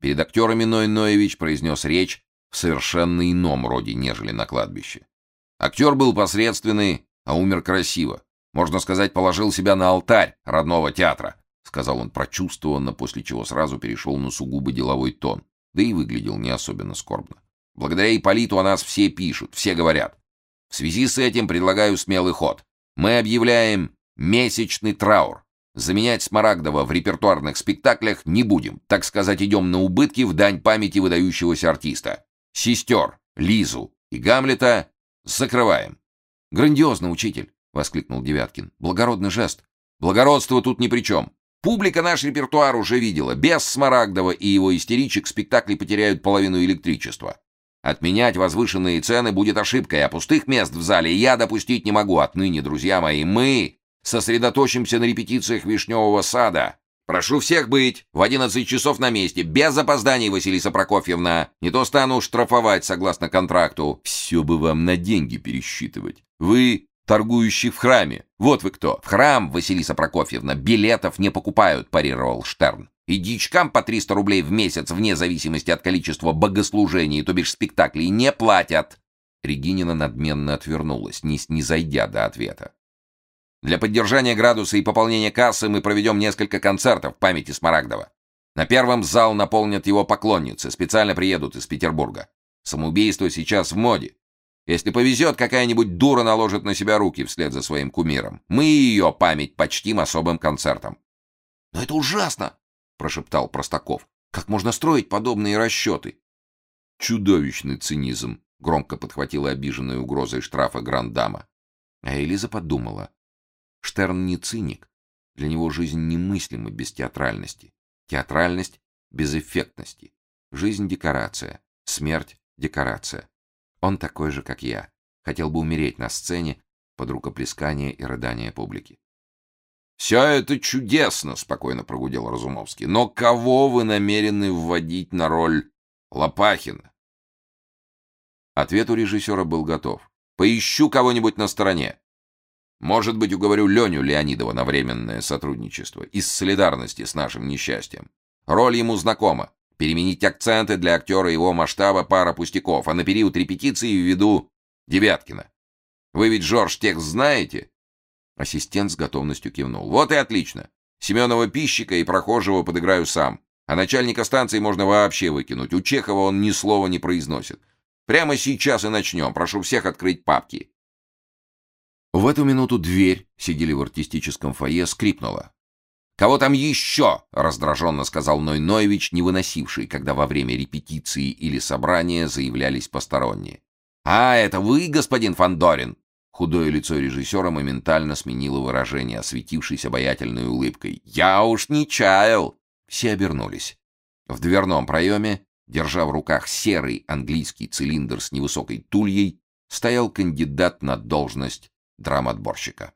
Перед актерами Ной Ноевич произнес речь в совершенно ином роде, нежели на кладбище. Актер был посредственный, а умер красиво. Можно сказать, положил себя на алтарь родного театра, сказал он прочувствованно, после чего сразу перешел на сугубо деловой тон, да и выглядел не особенно скорбно. Благодаря Ипполиту о нас все пишут, все говорят. В связи с этим предлагаю смелый ход. Мы объявляем месячный траур. Заменять Смарагдова в репертуарных спектаклях не будем. Так сказать, идем на убытки в дань памяти выдающегося артиста. Сестер, Лизу и Гамлета закрываем. Грандиозно, учитель, воскликнул Девяткин. Благородный жест. Благородство тут ни при чем. Публика наш репертуар уже видела. Без Смарагдова и его истеричек спектакли потеряют половину электричества. Отменять возвышенные цены будет ошибкой, а пустых мест в зале я допустить не могу. Отныне, друзья мои, мы сосредоточимся на репетициях Вишневого сада. Прошу всех быть в 11 часов на месте, без опозданий, Василиса Прокофьевна. Не то стану штрафовать согласно контракту. Все бы вам на деньги пересчитывать. Вы торгующий в храме. Вот вы кто. В храм, Василиса Прокофьевна, билетов не покупают, парировал Штерн. И дичкам по 300 рублей в месяц, вне зависимости от количества богослужений, то бишь спектаклей, не платят. Регинина надменно отвернулась, не снизойдя до ответа. Для поддержания градуса и пополнения кассы мы проведем несколько концертов в памяти Смарагдова. На первом зал наполнят его поклонницы, специально приедут из Петербурга. Самоубийство сейчас в моде. Если повезет, какая-нибудь дура наложит на себя руки вслед за своим кумиром. Мы ее память почтим особым концертом. Но это ужасно, прошептал Простаков. Как можно строить подобные расчеты?» Чудовищный цинизм, громко подхватила обиженная угрозой штрафа грандама. А Элиза подумала: Штерн не циник. Для него жизнь немыслима без театральности. Театральность без эффектности. Жизнь декорация, смерть декорация. Он такой же, как я. Хотел бы умереть на сцене под рукоплескание и рыдание публики. «Все это чудесно», — спокойно прогудел Разумовский. «Но кого вы намерены вводить на роль Лопахина?» Ответ у режиссера был готов. «Поищу кого-нибудь на стороне. Может быть, уговорю Леню Леонидова на временное сотрудничество из солидарности с нашим несчастьем. Роль ему знакома. Переменить акценты для актера его масштаба пара пустяков, а на период репетиции введу Девяткина. Вы ведь Жорж текст знаете? Ассистент с готовностью кивнул. Вот и отлично. Семенова пищика и прохожего подыграю сам. А начальника станции можно вообще выкинуть. У Чехова он ни слова не произносит. Прямо сейчас и начнем. Прошу всех открыть папки. В эту минуту дверь, сидели в артистическом фойе, скрипнула. «Кого там еще?» — раздраженно сказал Ной Ноевич, не выносивший, когда во время репетиции или собрания заявлялись посторонние. «А, это вы, господин Фандорин?» Худое лицо режиссера моментально сменило выражение, осветившись обаятельной улыбкой. «Я уж не чаял!» Все обернулись. В дверном проеме, держа в руках серый английский цилиндр с невысокой тульей, стоял кандидат на должность драматборщика.